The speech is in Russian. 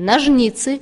ножницы